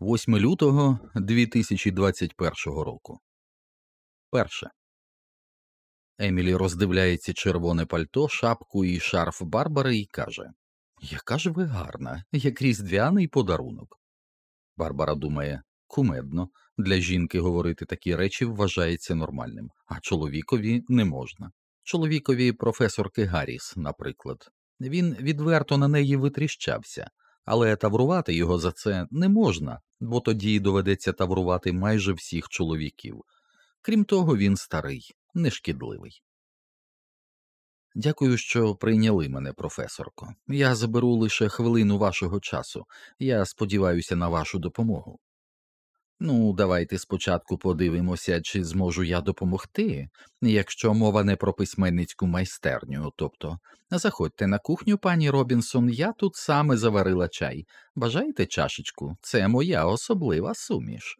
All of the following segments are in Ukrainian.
8 лютого 2021 року. Перше. Емілі роздивляється червоне пальто, шапку і шарф Барбари і каже Яка ж ви гарна, як різдвяний подарунок. Барбара думає кумедно. Для жінки говорити такі речі вважається нормальним, а чоловікові не можна. Чоловікові професорки Гарріс, наприклад. Він відверто на неї витріщався, але таврувати його за це не можна, бо тоді доведеться таврувати майже всіх чоловіків. Крім того, він старий, нешкідливий. Дякую, що прийняли мене, професорко. Я заберу лише хвилину вашого часу. Я сподіваюся на вашу допомогу. Ну, давайте спочатку подивимося, чи зможу я допомогти, якщо мова не про письменницьку майстерню, тобто заходьте на кухню, пані Робінсон, я тут саме заварила чай. Бажаєте чашечку? Це моя особлива суміш.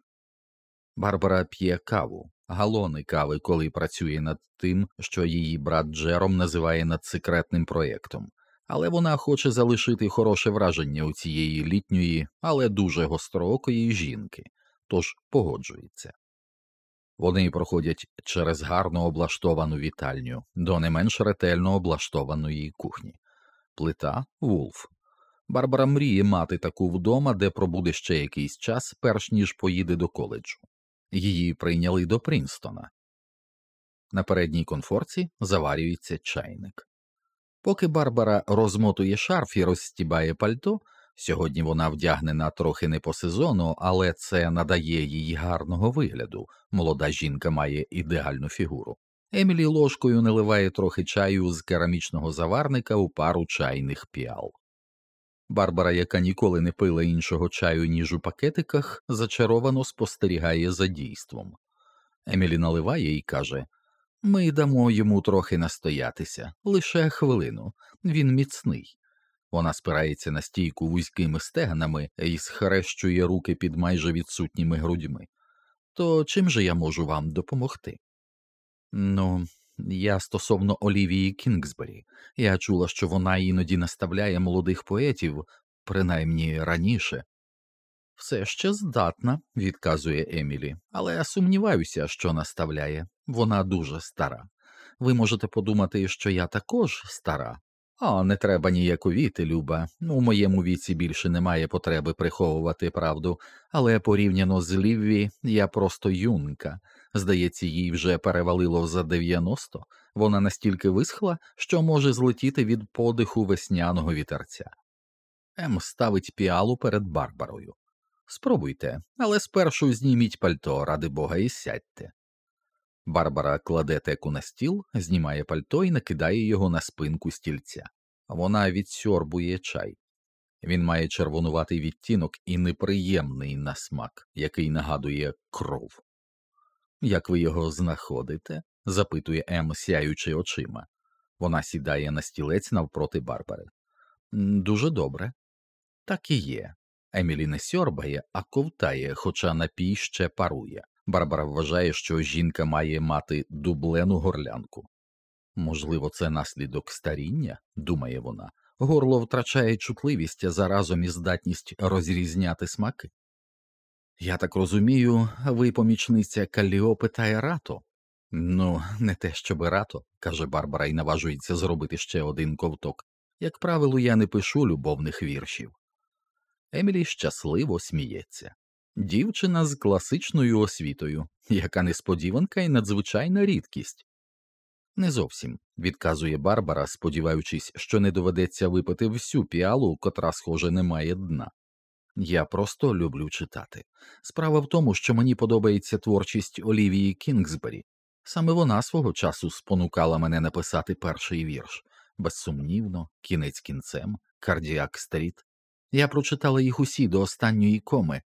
Барбара п'є каву, галони кави, коли працює над тим, що її брат Джером називає надсекретним проєктом, але вона хоче залишити хороше враження у цієї літньої, але дуже гостроокої жінки тож погоджується. Вони проходять через гарно облаштовану вітальню до не менш ретельно облаштованої кухні, плита Вулф. Барбара мріє мати таку вдома, де пробуде ще якийсь час, перш ніж поїде до коледжу. Її прийняли до Прінстона. На передній конфорці заварюється чайник. Поки Барбара розмотує шарф і розстібає пальто, Сьогодні вона вдягнена трохи не по сезону, але це надає їй гарного вигляду. Молода жінка має ідеальну фігуру. Емілі ложкою наливає трохи чаю з керамічного заварника у пару чайних піал. Барбара, яка ніколи не пила іншого чаю, ніж у пакетиках, зачаровано спостерігає за дійством. Емілі наливає і каже Ми дамо йому трохи настоятися, лише хвилину. Він міцний. Вона спирається на стійку вузькими стегнами і схрещує руки під майже відсутніми грудьми. То чим же я можу вам допомогти? Ну, я стосовно Олівії Кінгсбері. Я чула, що вона іноді наставляє молодих поетів, принаймні раніше. Все ще здатна, відказує Емілі, але я сумніваюся, що наставляє. Вона дуже стара. Ви можете подумати, що я також стара, а не треба ніяковіти, Люба. У моєму віці більше немає потреби приховувати правду, але порівняно з Лівві я просто юнка. Здається, їй вже перевалило за 90, вона настільки висхла, що може злетіти від подиху весняного вітерця. Ем ставить піалу перед Барбарою. Спробуйте, але спершу зніміть пальто, ради бога, і сядьте. Барбара кладе теку на стіл, знімає пальто і накидає його на спинку стільця. Вона відсьорбує чай. Він має червонуватий відтінок і неприємний на смак, який нагадує кров. Як ви його знаходите? запитує Ем, сяючи очима. Вона сідає на стілець навпроти Барбари. Дуже добре. Так і є. Емілі не сьорбає, а ковтає, хоча напій ще парує. Барбара вважає, що жінка має мати дублену горлянку. Можливо, це наслідок старіння, думає вона, горло втрачає чутливість заразом і здатність розрізняти смаки. Я так розумію, ви помічниця Каліопи та Ерато? Ну, не те щоб Ерато, каже Барбара і наважується зробити ще один ковток. Як правило, я не пишу любовних віршів. Емілі щасливо сміється. Дівчина з класичною освітою, яка несподіванка і надзвичайна рідкість. Не зовсім, відказує Барбара, сподіваючись, що не доведеться випити всю піалу, котра, схоже, не має дна. Я просто люблю читати. Справа в тому, що мені подобається творчість Олівії Кінгсбері. Саме вона свого часу спонукала мене написати перший вірш безсумнівно, кінець кінцем, кардіак стріт. Я прочитала їх усі до останньої коми,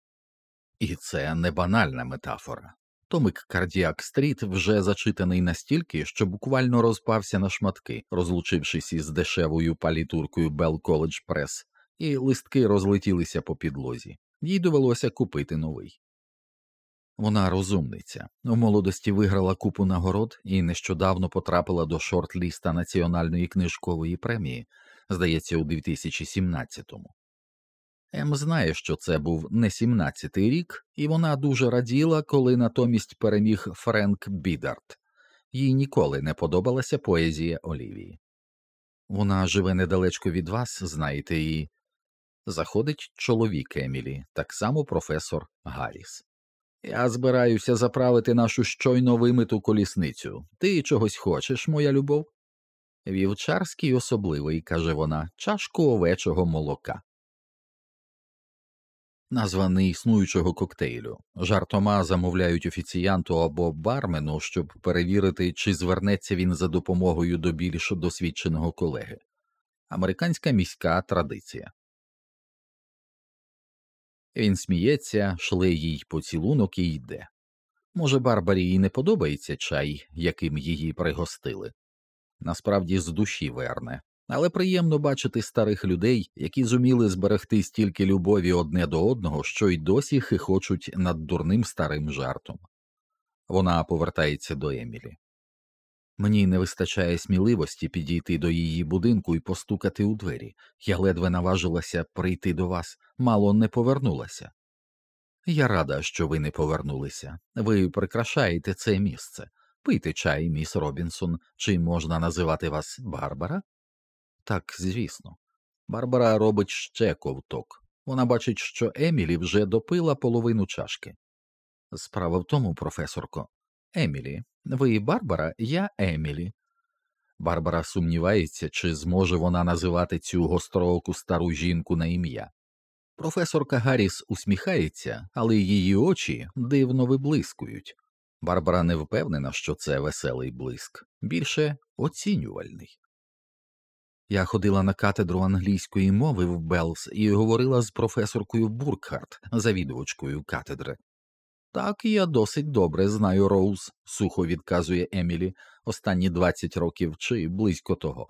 і це не банальна метафора. Томик Кардіак Стріт вже зачитаний настільки, що буквально розпався на шматки, розлучившись із дешевою палітуркою Bell College Press, і листки розлетілися по підлозі, їй довелося купити новий. Вона розумниця, у молодості виграла купу нагород і нещодавно потрапила до шорт-ліста Національної книжкової премії, здається, у 2017-му. Ем знає, що це був не 17-й рік, і вона дуже раділа, коли натомість переміг Френк Бідарт. Їй ніколи не подобалася поезія Олівії. Вона живе недалечко від вас, знаєте, і заходить чоловік Емілі, так само професор Гарріс. Я збираюся заправити нашу щойно вимиту колісницю. Ти чогось хочеш, моя любов? Вівчарський особливий, каже вона, чашку овечого молока. Назва неіснуючого коктейлю. Жартома замовляють офіціянту або бармену, щоб перевірити, чи звернеться він за допомогою до більш досвідченого колеги. Американська міська традиція. Він сміється, шле їй поцілунок і йде. Може, Барбарі і не подобається чай, яким її пригостили. Насправді з душі верне, але приємно бачити старих людей, які зуміли зберегти стільки любові одне до одного, що й досі хихочуть над дурним старим жартом. Вона повертається до Емілі. Мені не вистачає сміливості підійти до її будинку і постукати у двері. Я ледве наважилася прийти до вас, мало не повернулася. Я рада, що ви не повернулися. Ви прикрашаєте це місце. Пийте чай, міс Робінсон, чи можна називати вас Барбара? Так, звісно. Барбара робить ще ковток. Вона бачить, що Емілі вже допила половину чашки. Справа в тому, професорко, Емілі, ви Барбара, я Емілі. Барбара сумнівається, чи зможе вона називати цю гострооку стару жінку на ім'я. Професорка Гарріс усміхається, але її очі дивно виблискують. Барбара не впевнена, що це веселий блиск, більше оцінювальний. Я ходила на катедру англійської мови в Белс і говорила з професоркою Буркхарт, завідувачкою катедри. Так, я досить добре знаю Роуз, сухо відказує Емілі, останні двадцять років чи близько того.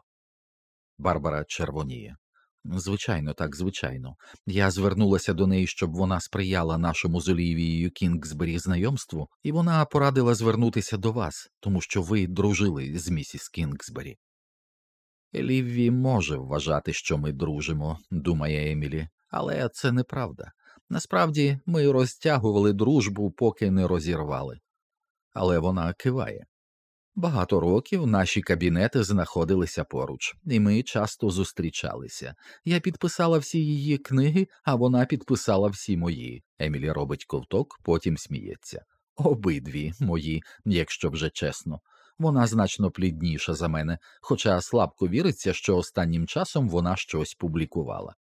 Барбара червоніє. Звичайно, так, звичайно. Я звернулася до неї, щоб вона сприяла нашому з Олівією Кінгсбері знайомству, і вона порадила звернутися до вас, тому що ви дружили з місіс Кінгсбері. Лівві може вважати, що ми дружимо, думає Емілі, але це неправда. Насправді ми розтягували дружбу, поки не розірвали. Але вона киває. Багато років наші кабінети знаходилися поруч, і ми часто зустрічалися. Я підписала всі її книги, а вона підписала всі мої. Емілі робить ковток, потім сміється. Обидві мої, якщо вже чесно. Вона значно плідніша за мене, хоча слабко віриться, що останнім часом вона щось публікувала.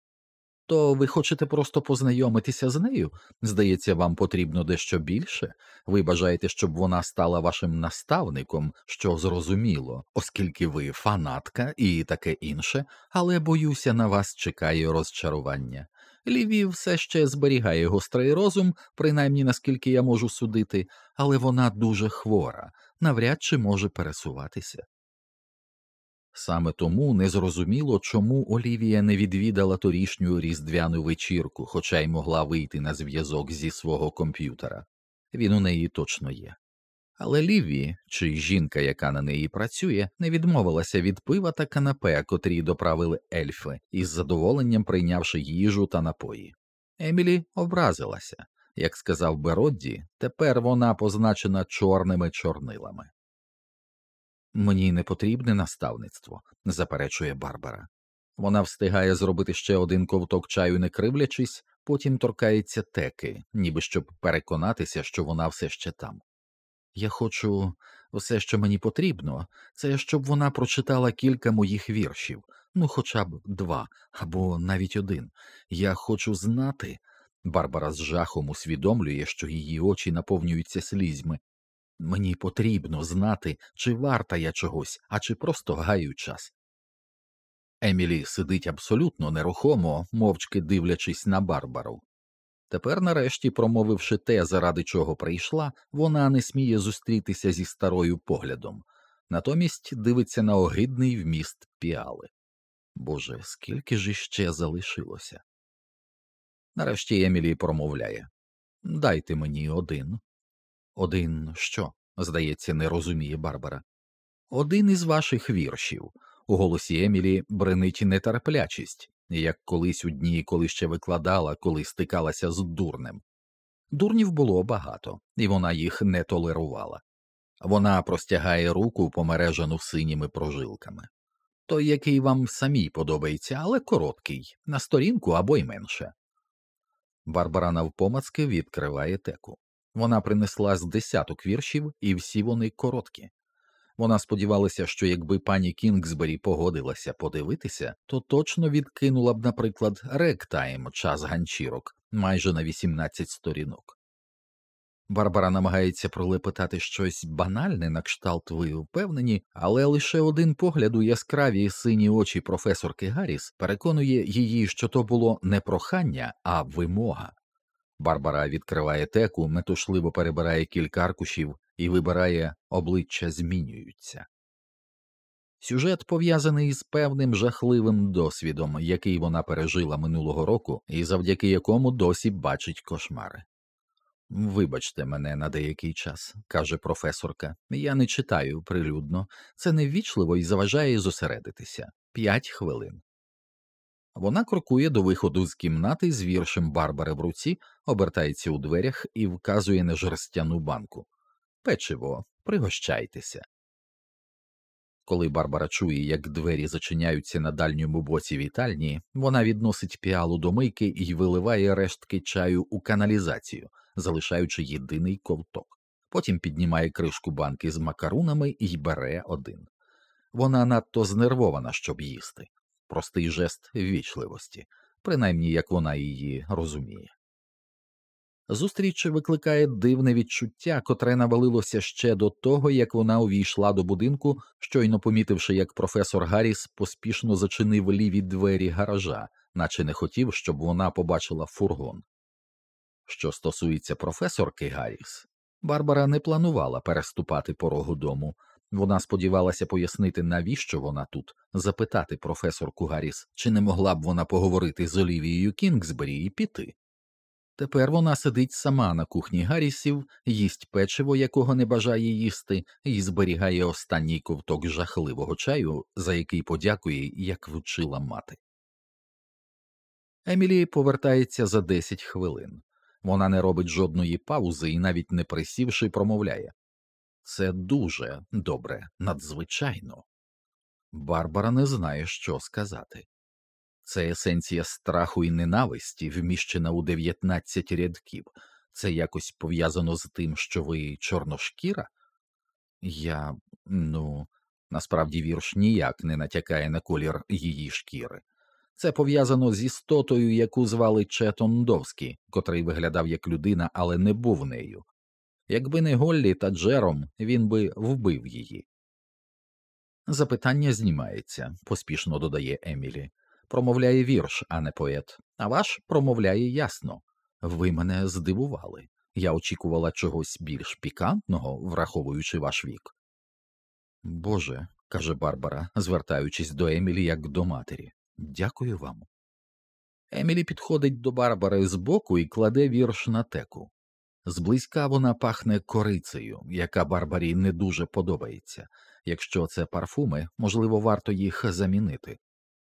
То ви хочете просто познайомитися з нею? Здається, вам потрібно дещо більше. Ви бажаєте, щоб вона стала вашим наставником, що зрозуміло, оскільки ви фанатка і таке інше, але боюся, на вас чекає розчарування. Ліві все ще зберігає гострий розум, принаймні наскільки я можу судити, але вона дуже хвора, навряд чи може пересуватися. Саме тому незрозуміло, чому Олівія не відвідала торішню різдвяну вечірку, хоча й могла вийти на зв'язок зі свого комп'ютера. Він у неї точно є. Але Ліві, чи жінка, яка на неї працює, не відмовилася від пива та канапе, котрі доправили ельфи, із задоволенням прийнявши їжу та напої. Емілі образилася. Як сказав Беродді, тепер вона позначена чорними чорнилами. Мені не потрібне наставництво, заперечує Барбара. Вона встигає зробити ще один ковток чаю, не кривлячись, потім торкається теки, ніби щоб переконатися, що вона все ще там. Я хочу все, що мені потрібно, це щоб вона прочитала кілька моїх віршів, ну хоча б два або навіть один. Я хочу знати. Барбара з жахом усвідомлює, що її очі наповнюються слізьми, Мені потрібно знати, чи варта я чогось, а чи просто гаю час. Емілі сидить абсолютно нерухомо, мовчки дивлячись на Барбару. Тепер, нарешті, промовивши те, заради чого прийшла, вона не сміє зустрітися зі старою поглядом, натомість дивиться на огидний вміст піали. Боже, скільки ж іще залишилося. Нарешті Емілі промовляє Дайте мені один. Один що? здається, не розуміє Барбара. Один із ваших віршів. У голосі Емілі бренить нетерплячість, як колись у дні, коли ще викладала, коли стикалася з дурнем. Дурнів було багато, і вона їх не толерувала. Вона простягає руку, помережену синіми прожилками. Той, який вам самій подобається, але короткий, на сторінку або й менше. Барбара навпомацки відкриває теку. Вона принесла з десяток віршів, і всі вони короткі. Вона сподівалася, що якби пані Кінгсбері погодилася подивитися, то точно відкинула б, наприклад, ректайм час ганчірок майже на 18 сторінок. Барбара намагається пролепетати щось банальне на кшталт ви впевнені, але лише один погляд у яскраві сині очі професорки Гарріс переконує її, що то було не прохання, а вимога. Барбара відкриває теку, метушливо перебирає кілька аркушів і вибирає обличчя змінюються. Сюжет пов'язаний з певним жахливим досвідом, який вона пережила минулого року, і завдяки якому досі бачить кошмари. Вибачте мене на деякий час, каже професорка. Я не читаю прилюдно, це неввічливо і заважає зосередитися п'ять хвилин. Вона крокує до виходу з кімнати з віршем Барбари в руці, обертається у дверях і вказує на жерстяну банку. Печиво, пригощайтеся. Коли Барбара чує, як двері зачиняються на дальньому боці вітальні, вона відносить піалу до мийки і виливає рештки чаю у каналізацію, залишаючи єдиний ковток. Потім піднімає кришку банки з макарунами і бере один. Вона надто знервована, щоб їсти. Простий жест ввічливості, принаймні як вона її розуміє. Зустріч викликає дивне відчуття, котре навалилося ще до того, як вона увійшла до будинку, щойно помітивши, як професор Гарріс поспішно зачинив ліві двері гаража, наче не хотів, щоб вона побачила фургон. Що стосується професорки Гарріс, Барбара не планувала переступати порогу дому. Вона сподівалася пояснити, навіщо вона тут, запитати професорку Гарріс, чи не могла б вона поговорити з Олівією Кінгсбері і піти. Тепер вона сидить сама на кухні Гаррісів, їсть печиво, якого не бажає їсти, і зберігає останній ковток жахливого чаю, за який подякує, як вчила мати. Емілі повертається за 10 хвилин. Вона не робить жодної паузи і навіть не присівши, промовляє це дуже добре, надзвичайно. Барбара не знає, що сказати. Це есенція страху і ненависті, вміщена у 19 рядків. Це якось пов'язано з тим, що ви чорношкіра? Я, ну, насправді вірш ніяк не натякає на колір її шкіри. Це пов'язано з істотою, яку звали Четон Довський, котрий виглядав як людина, але не був нею. Якби не Голлі та Джером, він би вбив її. Запитання знімається, поспішно додає Емілі промовляє вірш, а не поет, а ваш промовляє ясно. Ви мене здивували. Я очікувала чогось більш пікантного, враховуючи ваш вік. Боже, каже Барбара, звертаючись до Емілі як до матері, дякую вам. Емілі підходить до Барбари збоку і кладе вірш на теку. Зблизька вона пахне корицею, яка Барбарі не дуже подобається. Якщо це парфуми, можливо, варто їх замінити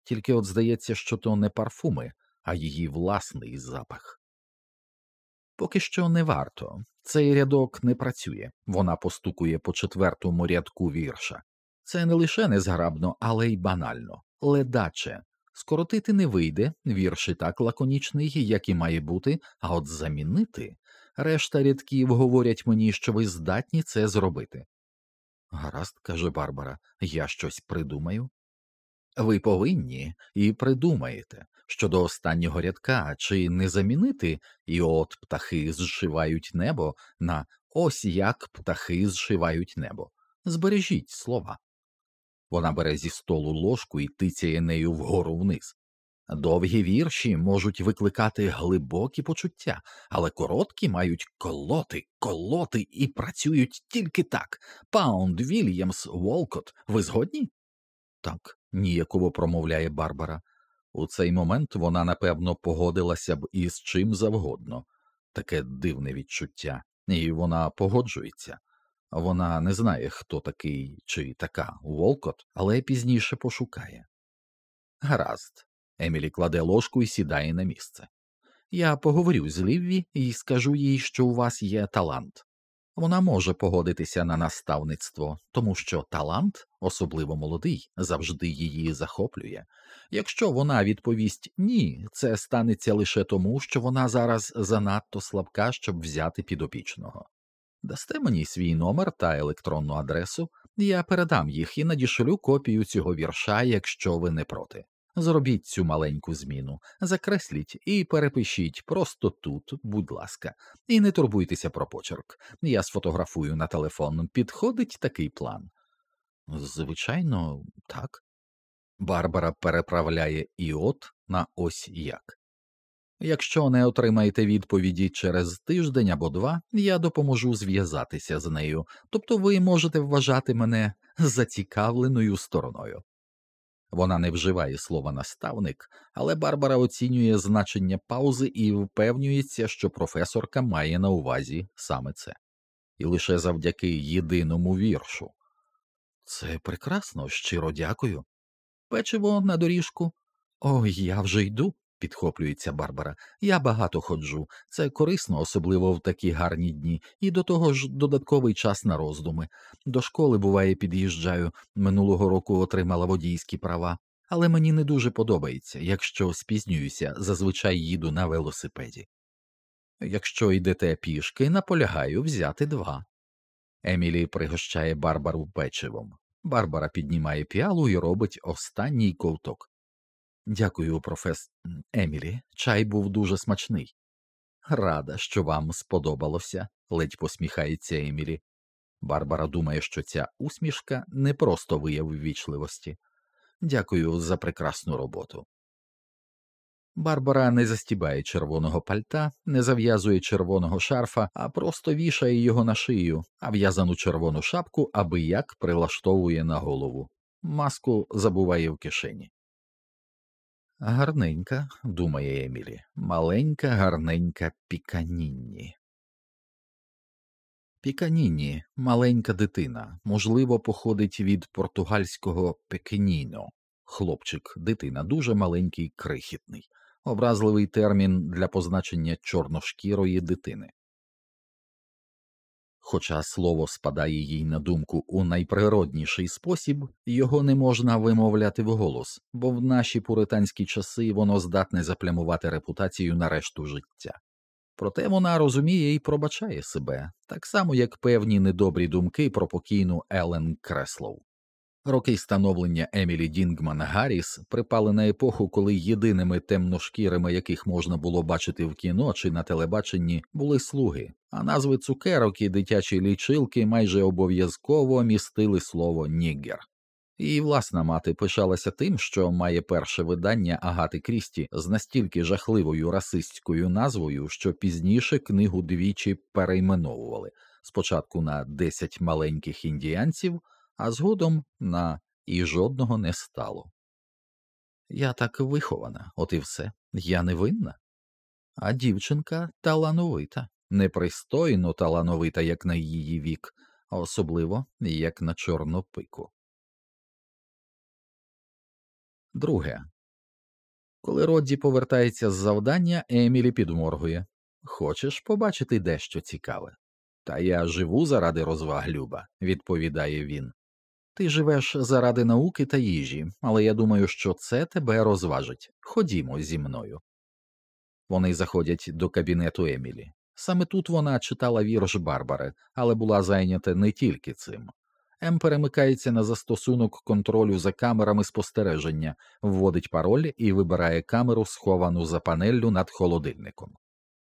тільки от здається, що то не парфуми, а її власний запах. Поки що не варто. Цей рядок не працює, вона постукує по четвертому рядку вірша. Це не лише незграбно, але й банально, ледаче. Скоротити не вийде, вірш і так лаконічний, як і має бути, а от замінити решта рядків говорять мені, що ви здатні це зробити. Гаразд, каже Барбара, я щось придумаю. Ви повинні і придумаєте щодо останнього рядка, чи не замінити і от птахи зшивають небо на ось як птахи зшивають небо. Збережіть слова. Вона бере зі столу ложку і тицяє нею вгору вниз. Довгі вірші можуть викликати глибокі почуття, але короткі мають колоти, колоти і працюють тільки так. Паунд, Вільямс, Волкот, ви згодні? Так, ніяково промовляє Барбара. У цей момент вона напевно погодилася б із чим завгодно, таке дивне відчуття, і вона погоджується. Вона не знає, хто такий чи така Волкот, але пізніше пошукає. Гаразд, Емілі кладе ложку і сідає на місце. Я поговорю з Лівві і скажу їй, що у вас є талант. Вона може погодитися на наставництво, тому що талант, особливо молодий, завжди її захоплює. Якщо вона відповість ні, це станеться лише тому, що вона зараз занадто слабка, щоб взяти підопічного. Дасте мені свій номер та електронну адресу, я передам їх і надішлю копію цього вірша, якщо ви не проти. Зробіть цю маленьку зміну, закресліть і перепишіть просто тут, будь ласка, і не турбуйтеся про почерк. Я сфотографую на телефон. Підходить такий план? Звичайно, так. Барбара переправляє іот на ось як. Якщо не отримаєте відповіді через тиждень або два, я допоможу зв'язатися з нею, тобто ви можете вважати мене зацікавленою стороною. Вона не вживає слова наставник, але Барбара оцінює значення паузи і впевнюється, що професорка має на увазі саме це, і лише завдяки єдиному віршу. Це прекрасно, щиро дякую. Печиво на доріжку. Ой, я вже йду, підхоплюється Барбара. Я багато ходжу. Це корисно, особливо в такі гарні дні, і до того ж додатковий час на роздуми. До школи, буває, під'їжджаю. Минулого року отримала водійські права, але мені не дуже подобається. Якщо спізнююся, зазвичай їду на велосипеді. Якщо йдете пішки, наполягаю взяти два. Емілі пригощає Барбару печивом. Барбара піднімає піалу і робить останній ковток. Дякую, профес Емілі. Чай був дуже смачний. Рада, що вам сподобалося, ледь посміхається Емілі. Барбара думає, що ця усмішка не просто вияв ввічливості. Дякую за прекрасну роботу. Барбара не застібає червоного пальта, не зав'язує червоного шарфа, а просто вішає його на шию, а в'язану червону шапку аби як прилаштовує на голову. Маску забуває в кишені. Гарненька, думає Емілі, маленька, гарненька Піканінні. Піканінні маленька дитина, можливо, походить від португальського пекеніно. Хлопчик, дитина дуже маленький, крихітний, образливий термін для позначення чорношкірої дитини. Хоча слово спадає їй на думку у найприродніший спосіб, його не можна вимовляти вголос, бо в наші пуританські часи воно здатне заплямувати репутацію на решту життя. Проте вона розуміє і пробачає себе, так само як певні недобрі думки про покійну Елен Креслоу. Роки становлення Емілі Дінгман Гарріс припали на епоху, коли єдиними темношкірими, яких можна було бачити в кіно чи на телебаченні, були слуги, а назви цукерок і дитячі лічилки майже обов'язково містили слово нігер. Її власна мати пишалася тим, що має перше видання Агати Крісті з настільки жахливою расистською назвою, що пізніше книгу двічі перейменовували спочатку на десять маленьких індіанців а згодом на і жодного не стало. Я так вихована, от і все, я не винна. А дівчинка талановита, непристойно талановита, як на її вік, особливо як на чорну пику. Друге. Коли Родді повертається з завдання, Емілі підморгує Хочеш побачити дещо цікаве? Та я живу заради розваг Люба, відповідає він. Ти живеш заради науки та їжі, але я думаю, що це тебе розважить. Ходімо зі мною. Вони заходять до кабінету Емілі. Саме тут вона читала вірш Барбари, але була зайнята не тільки цим. Ем перемикається на застосунок контролю за камерами спостереження, вводить пароль і вибирає камеру, сховану за панеллю над холодильником.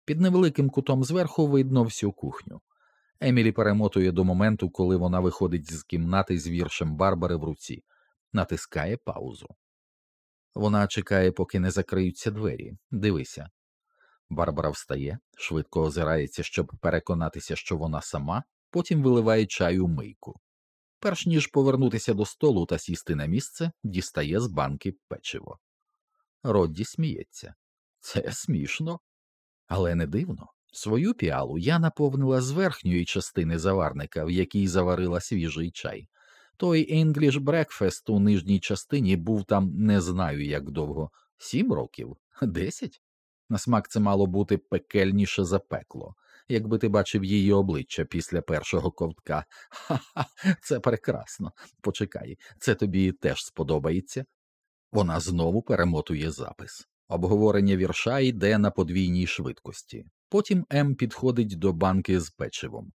Під невеликим кутом зверху видно всю кухню. Емілі перемотує до моменту, коли вона виходить з кімнати з віршем Барбари в руці, натискає паузу. Вона чекає, поки не закриються двері. Дивися. Барбара встає, швидко озирається, щоб переконатися, що вона сама, потім виливає чай у мийку. Перш ніж повернутися до столу та сісти на місце, дістає з банки печиво. Родді сміється. Це смішно, але не дивно. Свою піалу я наповнила з верхньої частини заварника, в якій заварила свіжий чай. Той English Breakfast у нижній частині був там не знаю як довго, Сім років? Десять? На смак це мало бути пекельніше за пекло. Якби ти бачив її обличчя після першого ковтка. Ха-ха, це прекрасно. Почекай, це тобі теж сподобається. Вона знову перемотує запис. Обговорення вірша йде на подвійній швидкості. Потім М підходить до банки з печивом.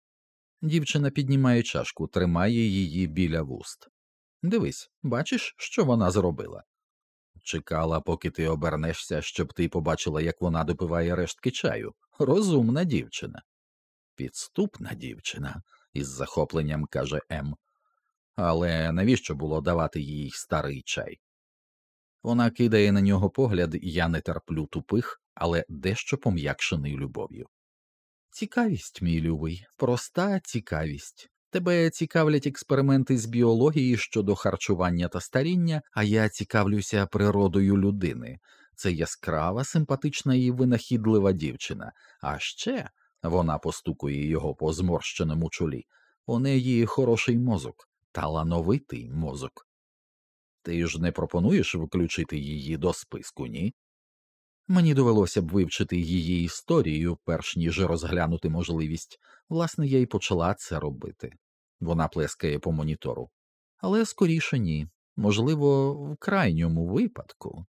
Дівчина піднімає чашку, тримає її біля вуст. Дивись, бачиш, що вона зробила? Чекала, поки ти обернешся, щоб ти побачила, як вона допиває рештки чаю. Розумна дівчина. Підступна дівчина, із захопленням каже М. Але навіщо було давати їй старий чай? Вона кидає на нього погляд, я не терплю тупих, але дещо пом'якшений любов'ю. Цікавість, мій любий, проста цікавість. Тебе цікавлять експерименти з біології щодо харчування та старіння, а я цікавлюся природою людини. Це яскрава, симпатична і винахідлива дівчина. А ще вона постукує його по зморщеному чолі. У неї хороший мозок, талановитий мозок. Ти ж не пропонуєш включити її до списку, ні? Мені довелося б вивчити її історію, перш ніж розглянути можливість. Власне, я й почала це робити. Вона плескає по монітору. Але скоріше ні. Можливо, в крайньому випадку.